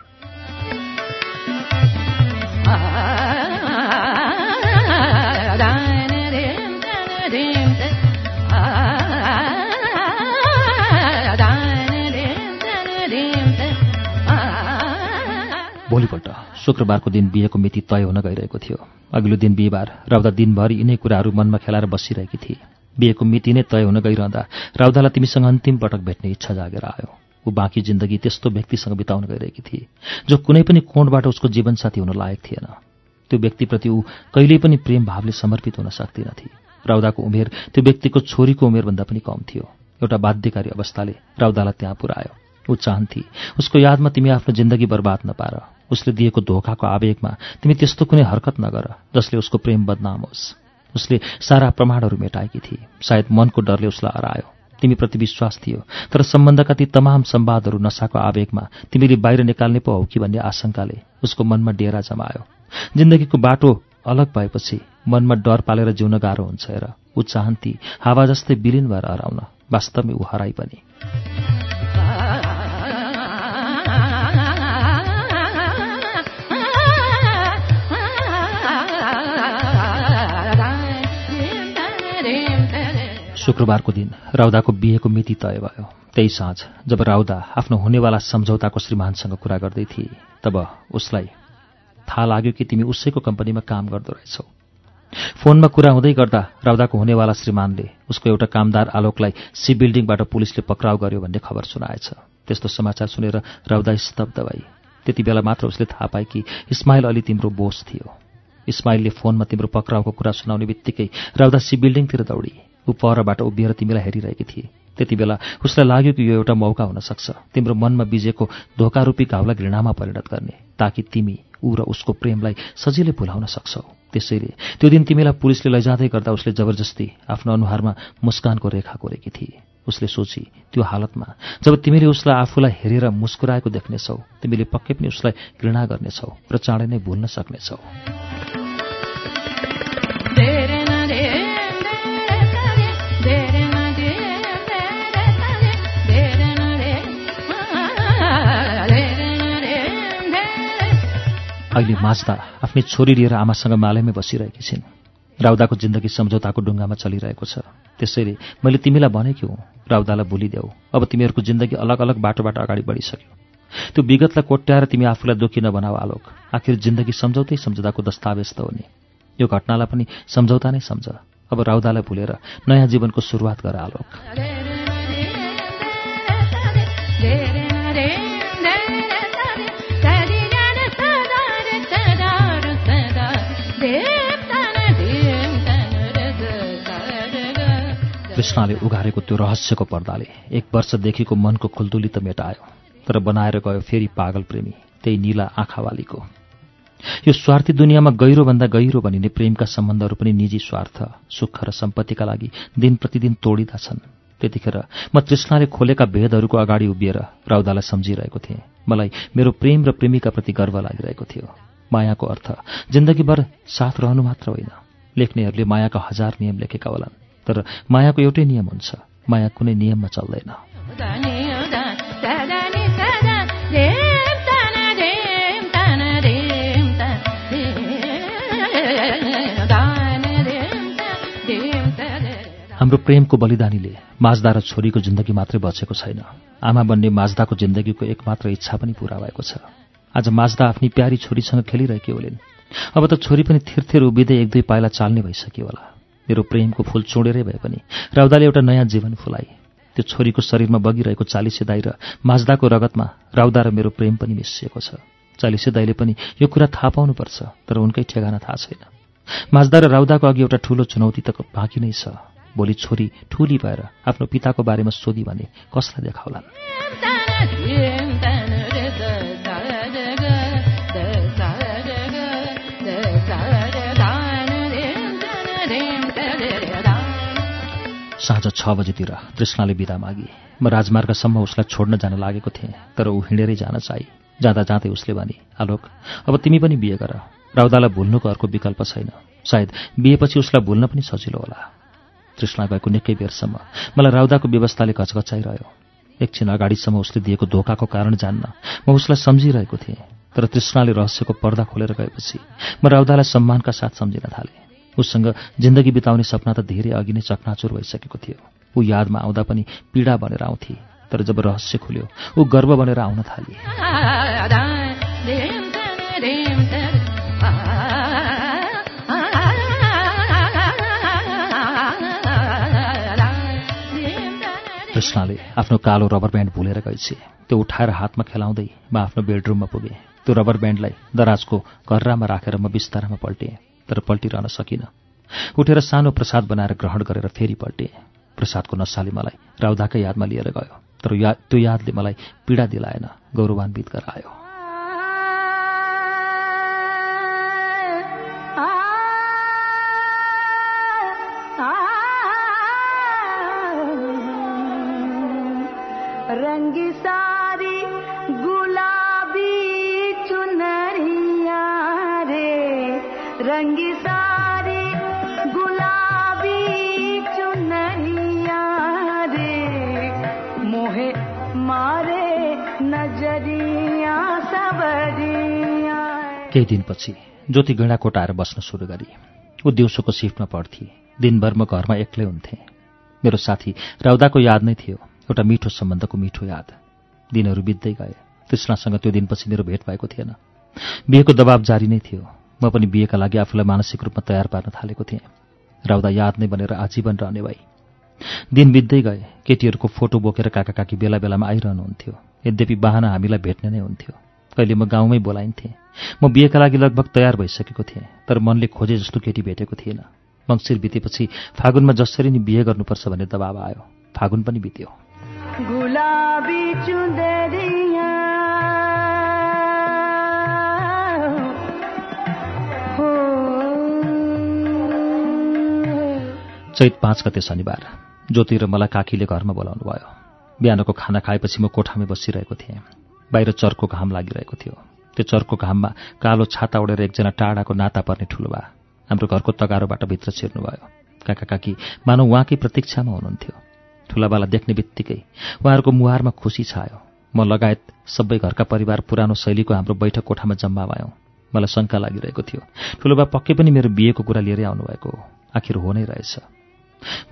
भोलिपल्ट शुक्रबारको दिन बिहेको मिति तय हुन गइरहेको थियो। अघिल्लो दिन बिहिबार राउदा दिनभरि यिनै कुराहरू मनमा खेलाएर बसिरहेकी थिए। बिहेको मिति नै तय हुन गइरहँदा राउदालाई तिमीसँग अन्तिम पटक भेट्ने इच्छा जागेर आयो। ऊ बाँकी जिन्दगी त्यस्तो व्यक्तिसँग बिताउन गइरहेकी थिए जो कुनै पनि कोणबाट उसको जीवनसाथी हुन लायक थिएन। त्यो व्यक्तिप्रति ऊ कहिल्यै पनि प्रेम भावले समर्पित हुन सक्दिनथे राउदाको उमेर त्यो व्यक्तिको छोरीको उमेरभन्दा पनि कम थियो। एउटा बाध्यकारी अवस्थाले राउदालाई त्यहाँ पुऱ्यायो ऊ चाहन्थे। उसको यादमा तिमी आफ्नो जिन्दगी बर्बाद नपार। उसले दिएको धोकाको आवेगमा तिमी त्यस्तो कुनै हरकत नगर जसले उसको प्रेम बदनाम होस् उसले सारा प्रमाणहरू मेटाएकी थिए। सायद मनको डरले उसलाई हरायो। तिमीप्रति विश्वास थियो तर सम्बन्धका ती तमाम सम्वादहरू नसाको आवेगमा तिमीले बाहिर निकाल्ने पो हौ कि भन्ने आशंकाले उसको मनमा डेरा जमायो। जिन्दगीको बाटो अलग भएपछि मनमा डर पालेर जिउन गाह्रो हुन्छ र ऊ चाहन्ती हावा जस्तै विलिन भएर हराउन। वास्तवमै ऊ हराई पनि। शुक्रबारको दिन राउदाको बिहेको मिति तय भयो। त्यही साँझ जब राउदा आफ्नो हुनेवाला सम्झौताको श्रीमानसँग कुरा गर्दै थिए तब उसलाई थाहा लाग्यो कि तिमी उसैको कम्पनीमा काम गर्दो रहेछौ। फोनमा कुरा हुँदै गर्दा राउदाको हुनेवाला श्रीमानले उसको एउटा कामदार आलोकलाई सी बिल्डिङबाट पुलिसले पक्राउ गर्यो भन्ने खबर सुनाएछ। त्यस्तो समाचार सुनेर राउदा स्तब्ध भई। त्यति बेला मात्र उसले थाहा पाए कि इस्माइल अली तिम्रो बोस थियो। इस्माइलले फोनमा तिम्रो पक्राउको कुरा सुनाउने बित्तिकै राउदा सी बिल्डिङतिर दौडी ऊ परबाट उभिएर तिमीलाई हेरिरहेकी थिए। त्यति बेला उसलाई लाग्यो कि यो एउटा मौका हुन सक्छ। तिम्रो मनमा बिजेको धोकारूपी घाउलाई घृणामा परिणत गर्ने ताकि तिमी ऊ र उसको प्रेमलाई सजिलै भुलाउन सक्छौ। त्यसैले त्यो दिन तिमीलाई पुलिसले लैजाँदै गर्दा उसले जबरजस्ती आफ्नो अनुहारमा मुस्कानको रेखा कोरेकी थिए। उसले सोची त्यो हालतमा जब तिमीले उसलाई आफूलाई हेरेर मुस्कुराएको देख्नेछौ तिमीले पक्कै पनि उसलाई घृणा गर्नेछौ र चाँडै नै भुल्न सक्नेछौ। अहिले माझ्दा आफ्नै छोरी लिएर आमासँग मालैमै बसिरहेकी छिन्। राउदाको जिन्दगी सम्झौताको डुङ्गामा चलिरहेको छ। त्यसैले मैले तिमीलाई भनेकी हुँ राउदालाई भुलिदेऊ। अब तिमीहरूको जिन्दगी अलग अलग बाटोबाट अगाडि बढिसक्यो। त्यो विगतलाई कोट्याएर तिमी आफूलाई दुःखी नबनाऊ आलोक। आखिर जिन्दगी सम्झौतै सम्झौताको दस्तावेज त हो नि। यो घटनालाई पनि सम्झौता नै सम्झ। अब राउदालाई भुलेर नयाँ जीवनको सुरुवात गर आलोक। कृष्णले उघारेको त्यो रहस्यको पर्दाले एक वर्षदेखिको मनको खुल्दुली त मेटायो तर बनाएर गयो फेरि पागल प्रेमी त्यही निला आँखावालीको। यो स्वार्थी दुनियाँमा गहिरोभन्दा गहिरो भनिने प्रेमका सम्बन्धहरू पनि निजी स्वार्थ सुख र सम्पत्तिका लागि दिन प्रतिदिन तोडिँदा छन् त्यतिखेर म तृष्णाले खोलेका भेदहरूको अगाडि उभिएर राउदालाई सम्झिरहेको थिएँ। मलाई मेरो प्रेम र प्रेमिकाप्रति गर्व लागिरहेको थियो। मायाको अर्थ जिन्दगीभर साथ रहनु मात्र होइन। लेख्नेहरूले मायाका हजार नियम लेखेका होलान्। तर मायाको एउटै नियम हुन्छ। माया कुनै नियममा चल्दैन। हाम्रो प्रेमको बलिदानीले माझ्दा र छोरीको जिन्दगी मात्रै बचेको छैन। आमा बन्ने माझ्दाको जिन्दगीको एकमात्र इच्छा पनि पूरा भएको छ। आज माझ्दा आफ्नी प्यारी छोरीसँग खेलिरहेकी होलिन् अब त छोरी पनि थिरथिर उभिँदै एक दुई पाइला चाल्ने भइसक्यो होला। मेरो प्रेमको फूल चुडेरै भए पनि राउदाले एउटा नयाँ जीवन फुलाए। त्यो छोरीको शरीरमा बगिरहेको चालिसे दाई र माझ्दाको रगतमा राउदा र मेरो प्रेम पनि मिसिएको छ। चालिसे दाईले पनि यो कुरा थाहा पाउनुपर्छ तर उनकै ठेगाना थाहा छैन। माझ्दा र राउदाको अघि एउटा ठूलो चुनौती त बाँकी नै छ। भोलि छोरी ठुली भएर आफ्नो पिताको बारेमा सोधी भने कसलाई देखाउलान्? साँझ छ बजेतिर तृष्णाले बिदा मागी। म राजमार्गसम्म उसलाई छोड्न जान लागेको थिएँ तर ऊ हिँडेरै जान चाहिँ। जाँदा जाँदै उसले भने आलोक अब तिमी पनि बिहे गर। राउदालाई भुल्नुको अर्को विकल्प छैन। सायद बिहेपछि उसलाई भुल्न पनि सजिलो होला तृष्णा गएको निकै बेरसम्म मलाई राउदाको व्यवस्थाले घचघचाइरह्यो। एकछिन अगाडिसम्म उसले दिएको धोकाको कारण जान्न म उसलाई सम्झिरहेको थिएँ तर तृष्णाले रहस्यको पर्दा खोलेर गएपछि म राउदालाई सम्मानका साथ सम्झिन थालेँ। उसँग जिन्दगी बिताउने सपना त धेरै अघि नै चकनाचुर भइसकेको थियो। ऊ यादमा आउँदा पनि पीडा बनेर आउँथे तर जब रहस्य खुल्यो ऊ गर्व बनेर आउन थाली। कृष्णले आफ्नो कालो रबर ब्यान्ड भुलेर गएछ त्यो उठाएर हातमा खेलाउँदै म आफ्नो बेडरुममा पुगेँ। त्यो रबर ब्यान्डलाई दराजको घर्रामा राखेर म बिस्तारामा पल्टेँ। तर पल्टिरहन सकिनँ। उठेर सानो प्रसाद बनाएर ग्रहण गरेर फेरि पल्टेँ। प्रसादको नसाले मलाई राउदाकै यादमा लिएर गयो। तर या त्यो यादले मलाई पीडा दिलाएन गौरवान्वित गरायो। केही दिनपछि ज्योति गैँडा कोटाएर बस्न सुरु गरी। ऊ दिउँसोको सिफ्टमा पढ्थे। दिनभर म घरमा एक्लै हुन्थेँ। मेरो साथी राउदाको याद नै थियो। एउटा मिठो सम्बन्धको मिठो याद। दिनहरू बित्दै गए। तृष्णासँग त्यो दिनपछि मेरो भेट भएको थिएन। बिहेको दबाब जारी नै थियो। म पनि बिहेका लागि आफूलाई मानसिक रूपमा तयार पार्न थालेको थिएँ। राउदा याद नै बनेर आजीवन रहने भई। दिन बित्दै गए। केटीहरूको फोटो बोकेर काका काकी बेला बेलामा आइरहनुहुन्थ्यो। यद्यपि बाहना हामीलाई भेट्ने नै हुन्थ्यो। कहिले म गाउँमै बोलाइन्थेँ। म बिहेका लागि लगभग तयार भइसकेको थिएँ तर मनले खोजे जस्तो केटी भेटेको थिएन। मङ्सिर बितेपछि फागुनमा जसरी नि बिहे गर्नुपर्छ भन्ने दबाब आयो। फागुन पनि बित्यो। चैत पाँच गते शनिबार ज्योति र मलाई काकीले घरमा बोलाउनु भयो बिहानको खाना खाएपछि म कोठामै बसिरहेको थिएँ। बाहिर चर्को घाम लागिरहेको थियो। त्यो चर्को घाममा कालो छाता उडेर एकजना टाढाको नाता पर्ने ठुलो बा हाम्रो घरको तगारोबाट भित्र छिर्नुभयो। काका काकी मानव उहाँकै प्रतीक्षामा हुनुहुन्थ्यो। ठुलाबाला देख्ने बित्तिकै उहाँहरूको मुहारमा खुसी छायो। म लगायत सबै घरका परिवार पुरानो शैलीको हाम्रो बैठक कोठामा जम्मा भयौँ। मलाई शङ्का लागिरहेको थियो। ठुलोबा पक्कै पनि मेरो बिहेको कुरा लिएरै आउनुभएको हो। आखिर हो नै रहेछ।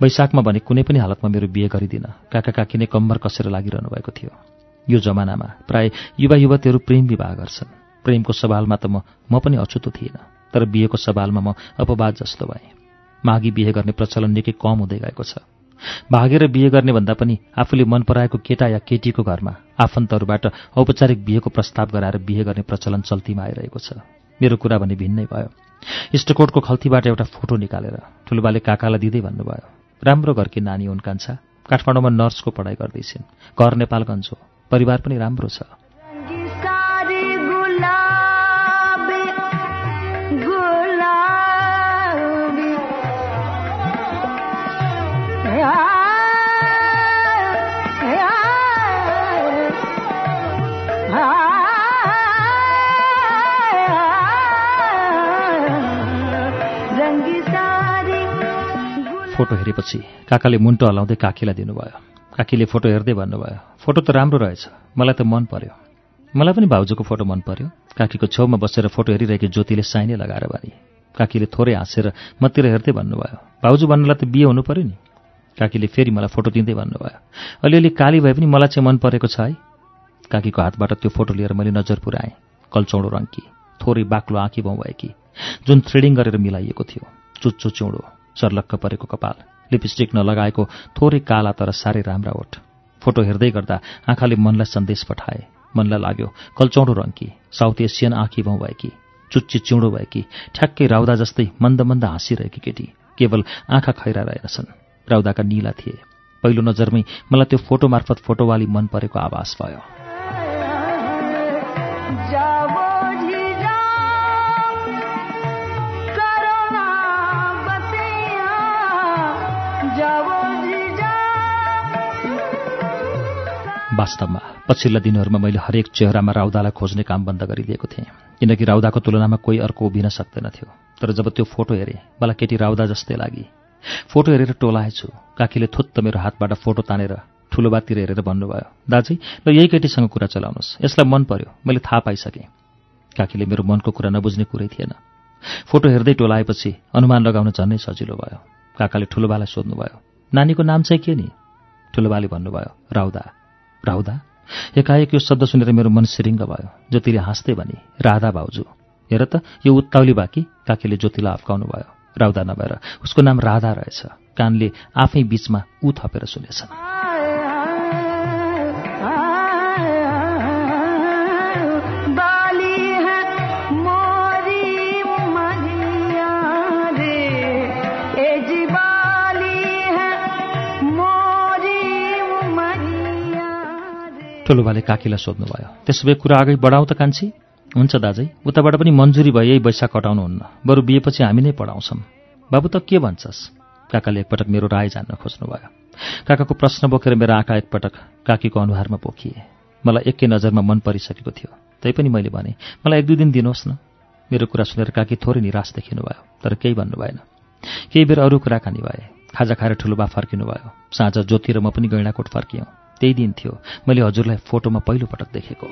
वैशाखमा भने कुनै पनि हालतमा मेरो बिहे गरिदिन। काका काकी नै कम्मर कसेर लागिरहनु भएको थियो। यो जमानामा प्राय युवा युवतीहरू प्रेम विवाह गर्छन्। प्रेमको सवालमा त म म पनि अछुतो थिइनँ तर बिहेको सवालमा म अपवाद जस्तो भएँ। माघी बिहे गर्ने प्रचलन निकै कम हुँदै गएको छ। भागेर बिहे गर्ने भन्दा पनि आफूले मन पराएको केटा या केटीको घरमा आफन्तहरूबाट औपचारिक बिहेको प्रस्ताव गराएर बिहे गर्ने प्रचलन चल्तीमा आइरहेको छ। मेरो कुरा भने भिन्नै भयो। इष्टकोटको खल्तीबाट एउटा फोटो निकालेर ठुलोबाले काकालाई दिँदै भन्नुभयो राम्रो घरकी नानी हुन् कान्छा काठमाडौँमा नर्सको पढाइ गर्दैछिन्। घर नेपालगञ्ज हो। परिवार पनि राम्रो छ। रंगी सारी गुलाबी गुलाबी। या, या, रंगी सारी गुलाबी। फोटो हेरेपछि काकाले मुन्टो हलाउँदै काकीलाई दिनुभयो। काकीले फोटो हेर्दै भन्नुभयो फोटो त राम्रो रहेछ। मलाई त मन पर्यो। मलाई पनि भाउजूको फोटो मन पर्यो। काकीको छेउमा बसेर फोटो हेरिरहेकी ज्योतिले साइनै लगाएर भने काकीले थोरै हाँसेर मतिर हेर्दै भन्नुभयो भाउजू भन्नलाई त बिहे हुनु पर्यो नि? काकीले फेरि मलाई फोटो दिँदै भन्नुभयो अलिअलि काली भए पनि मलाई चाहिँ मन परेको छ है। काकीको हातबाट त्यो फोटो लिएर मैले नजर पुऱ्याएँ कल्चौडो रङ्की थोरै बाक्लो आँखी भाउ भएकी जुन थ्रेडिङ गरेर मिलाइएको थियो चुच्चो चिउँडो चर्लक्क परेको कपाल। लिपस्टिक नलगाएको थोरै काला तर साह्रै राम्रा ओठ। फोटो हेर्दै गर्दा आँखाले मनलाई सन्देश पठाए। मनलाई लाग्यो कल्चौडो रङ्की साउथ एसियन आँखी भाउ भएकी चुच्ची चिउँडो भएकी ठ्याक्कै राउदा जस्तै मन्द मन्द हाँसिरहेकी केटी केवल आँखा खैरा रहेनछन् राउदाका निला थिए। पहिलो नजरमै मलाई त्यो फोटो मार्फत फोटोवाली मन परेको आभास भयो। वास्तवमा पछिल्ला दिनहरूमा मैले हरेक चेहरामा राउदालाई खोज्ने काम बन्द गरिदिएको थिएँ। किनकि राउदाको तुलनामा कोही अर्को उभिन सक्दैनथ्यो। तर जब त्यो फोटो हेरेँ मलाई केटी राउदा जस्तै लागि। फोटो हेरेर टोलाएछु। काकीले थुत्त मेरो हातबाट फोटो तानेर ठुलो बातिर हेरेर भन्नुभयो दाजै ल यही केटीसँग कुरा चलाउनुहोस् यसलाई मन पर्यो। मैले थाहा पाइसकेँ काकीले मेरो मनको कुरा नबुझ्ने कुरै थिएन। फोटो हेर्दै टोलाएपछि अनुमान लगाउन झन्नै सजिलो भयो। काकाले ठुलोबालाई सोध्नुभयो नानीको नाम चाहिँ के नि ठुलोबाले भन्नुभयो राउदा। राउदा एकाएक यो शब्द सुनेर मेरो मन सिरिङ्ग भयो। ज्योतिले हाँस्दै भने राधा भाउजू हेर त यो उत्ताउली बाँकी काकीले ज्योतिलाई अप्काउनु भयो। राउदा नभएर उसको नाम राधा रहेछ। कानले आफै बीचमा ऊ थपेर सुनेछन् ठुलोबाले काकीलाई सोध्नुभयो त्यसो भए कुरा अगाडि बढाउँ त कान्छी। हुन्छ दाजै उताबाट पनि मन्जुरी भए यही बैशाख कटाउनुहुन्न बरु बिहेपछि हामी नै पढाउँछौँ। बाबु त के भन्छस्? काकाले एकपटक मेरो राय जान्न खोज्नुभयो। काकाको प्रश्न बोकेर मेरो आँखा एकपटक काकीको अनुहारमा पोखिए। मलाई एकै नजरमा मन परिसकेको थियो। तैपनि मैले भने मलाई एक दुई दिन दिनुहोस् न। मेरो कुरा सुनेर काकी थोरै निराश देखिनुभयो तर केही भन्नु भएन। केही बेर अरू कुराकानी भए खाजा खाएर ठुलो बा फर्किनु भयो साँझ ज्योति र म पनि गैँडाकोट फर्कियौँ। त्यही दिन थियो। मैले हजुरलाई फोटोमा पहिलोपटक देखेको।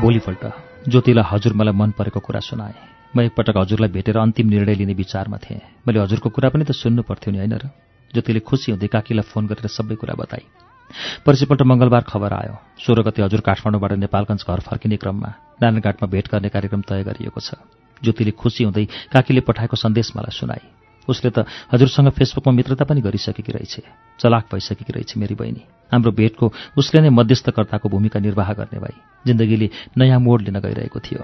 भोलिपल्ट ज्योतिलाई हजुर मलाई मन परेको कुरा सुनाएँ। म एकपटक हजुरलाई भेटेर अन्तिम निर्णय लिने विचारमा थिएँ। मैले हजुरको कुरा पनि त सुन्नु पर्थ्यो नि होइन र? ज्योतिले खुसी हुँदै काकीलाई फोन गरेर सबै कुरा बताए पर्सिपल्ट मङ्गलबार खबर आयो। सोह्र गते हजुर काठमाडौँबाट नेपालगञ्ज घर फर्किने क्रममा नारायणघाटमा भेट गर्ने कार्यक्रम तय गरिएको छ। ज्योतिले खुसी हुँदै काकीले पठाएको सन्देश मलाई सुनाए उसले त हजुरसँग फेसबुकमा मित्रता पनि गरिसकेकी रहेछ। चलाक भइसकेकी रहेछ मेरी बहिनी। हाम्रो भेटको उसले नै मध्यस्थकर्ताको भूमिका निर्वाह गर्ने भई जिन्दगीले नयाँ मोड लिन गइरहेको थियो।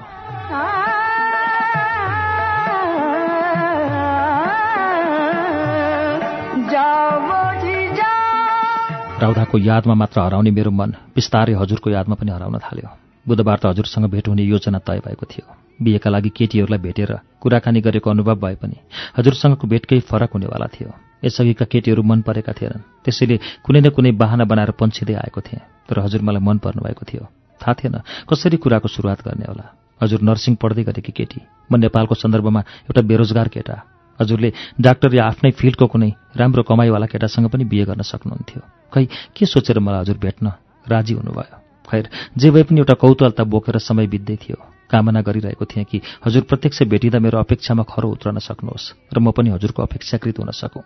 राउधाको यादमा मात्र हराउने मेरो मन बिस्तारै हजुरको यादमा पनि हराउन थाल्यो। बुधबार त हजुरसँग भेट हुने योजना तय भएको थियो। बिहेका लागि केटीहरूलाई भेटेर कुराकानी गरेको अनुभव भए पनि हजुरसँगको भेट केही फरक हुनेवाला थियो। यसअघिका केटीहरू मन परेका थिएनन्। त्यसैले कुनै न कुनै बाहना बनाएर पन्छिँदै आएको थिएँ तर हजुर मलाई मन पर्नु भएको थियो। थाहा थिएन कसरी कुराको सुरुवात गर्ने होला। हजुर नर्सिङ पढ्दै गरेकी केटी। म नेपालको सन्दर्भमा एउटा बेरोजगार केटा। हजुरले डाक्टर या आफ्नै फिल्डको कुनै राम्रो कमाइवाला केटासँग पनि बिहे गर्न सक्नुहुन्थ्यो। खै के सोचेर मलाई हजुर भेट्न राजी हुनुभयो? खैर जे भए पनि एउटा कौतूहलता बोकेर समय बित्दै थियो। कामना गरिरहेको थिएँ कि हजुर प्रत्यक्ष भेटिँदा मेरो अपेक्षामा खरो उत्रन सक्नुहोस् र म पनि हजुरको अपेक्षाकृत हुन सकौँ।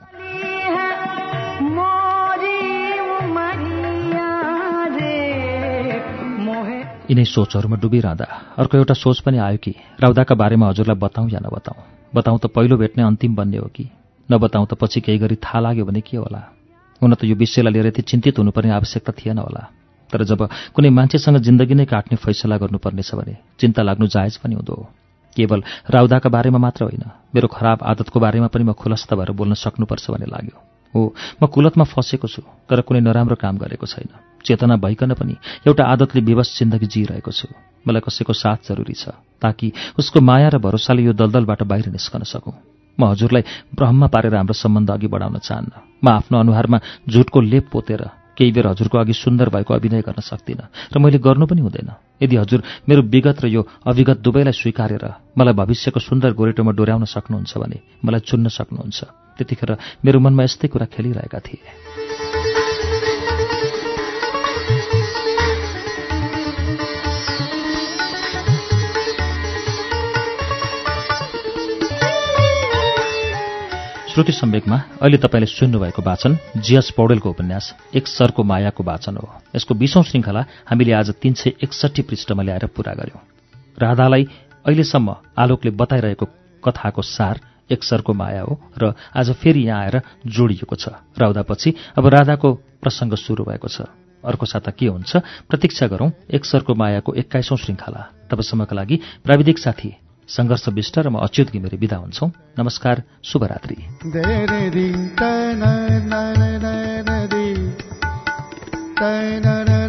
यिनै सोचहरूमा डुबिरहँदा अर्को एउटा सोच पनि आयो कि राउदाका बारेमा हजुरलाई बताउँ या नबताउँ बताउँ त पहिलो भेट्ने अन्तिम बन्ने हो कि? नबताउँ त पछि केही गरी थाहा लाग्यो भने के होला? हुन त यो विषयलाई लिएर यति चिन्तित हुनुपर्ने आवश्यकता थिएन होला। तर जब कुनै मान्छेसँग जिन्दगी नै काट्ने फैसला गर्नुपर्नेछ भने चिन्ता लाग्नु जायज पनि हुँदो। केवल राउदाका बारेमा मात्र होइन मेरो खराब आदतको बारेमा पनि म खुलस्त भएर बोल्न सक्नुपर्छ भन्ने लाग्यो। हो म कुलतमा फँसेको छु तर कुनै नराम्रो काम गरेको छैन। चेतना भइकन पनि एउटा आदतले विवश जिन्दगी जिइरहेको छु। मलाई कसैको साथ जरुरी छ ताकि उसको माया र भरोसाले यो दलदलबाट बाहिर निस्कन सकौँ। म हजुरलाई ब्रह्म पारेर हाम्रो सम्बन्ध अघि बढाउन चाहन्न। म आफ्नो अनुहारमा झुटको लेप पोतेर केही बेर हजुरको अघि सुन्दर भएको अभिनय गर्न सक्दिनँ र मैले गर्नु पनि हुँदैन। यदि हजुर मेरो विगत र यो अविगत दुवैलाई स्वीकारेर मलाई भविष्यको सुन्दर गोरेटोमा डोर्याउन सक्नुहुन्छ भने मलाई चुन्न सक्नुहुन्छ। त्यतिखेर मेरो मनमा यस्तै कुरा खेलिरहेका थिए। श्रुति सम्वेकमा अहिले तपाईँले सुन्नुभएको वाचन जीएस पौडेलको उपन्यास एक सरको मायाको वाचन हो। यसको बीसौं श्रृङ्खला हामीले आज तीन सय एकसट्ठी पृष्ठमा ल्याएर पूरा गर्यौं। राधालाई अहिलेसम्म आलोकले बताइरहेको कथाको सार एक सरको माया हो र आज फेरि यहाँ आएर जोडिएको छ। राउदापछि अब राधाको प्रसङ्ग सुरु भएको छ। अर्को साता के हुन्छ? प्रतीक्षा गरौं एक सरको मायाको एक्काइसौं श्रृङ्खला। तबसम्मका लागि प्राविधिक साथी सङ्घर्ष विष्ट र म अच्युत घिमिरे विदा हुन्छौ। नमस्कार शुभरात्रि।